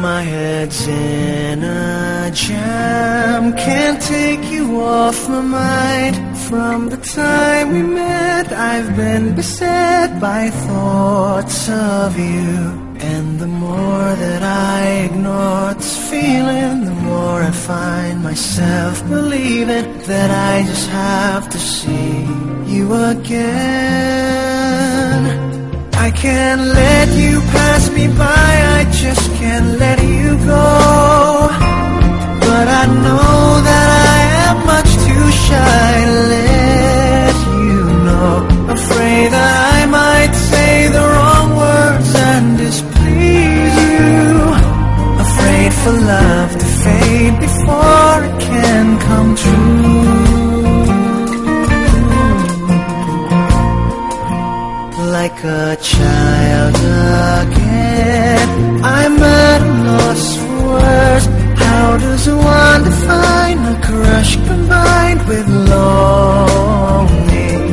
My head's in a jam, can't take you off my mind. From the time we met, I've been beset by thoughts of you. And the more that I ignore this feeling, the more I find myself believing that I just have to see you again. I can't let you pass me by, I just can't let you go. But I know that I am much too shy let you know. Afraid that I might say the wrong words and displease you. Afraid for love to fade before it can come true. Like a child again, I'm at a loss for words. How does one define a crush combined with longing?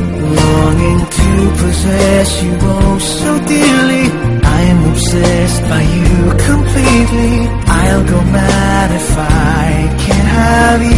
Longing to possess you oh so dearly. I'm obsessed by you completely. I'll go mad if I can't have you.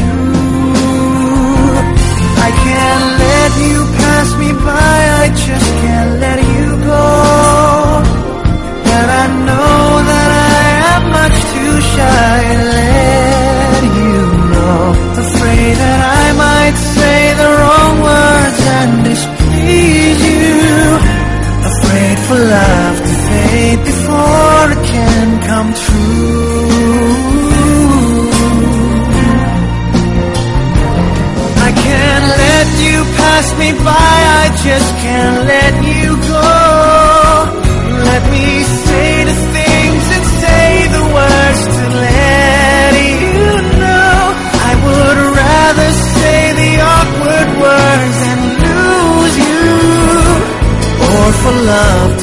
Pass me by, I just can't let you go. Let me say the things and say the words to let you know. I would rather say the awkward words and lose you, or for love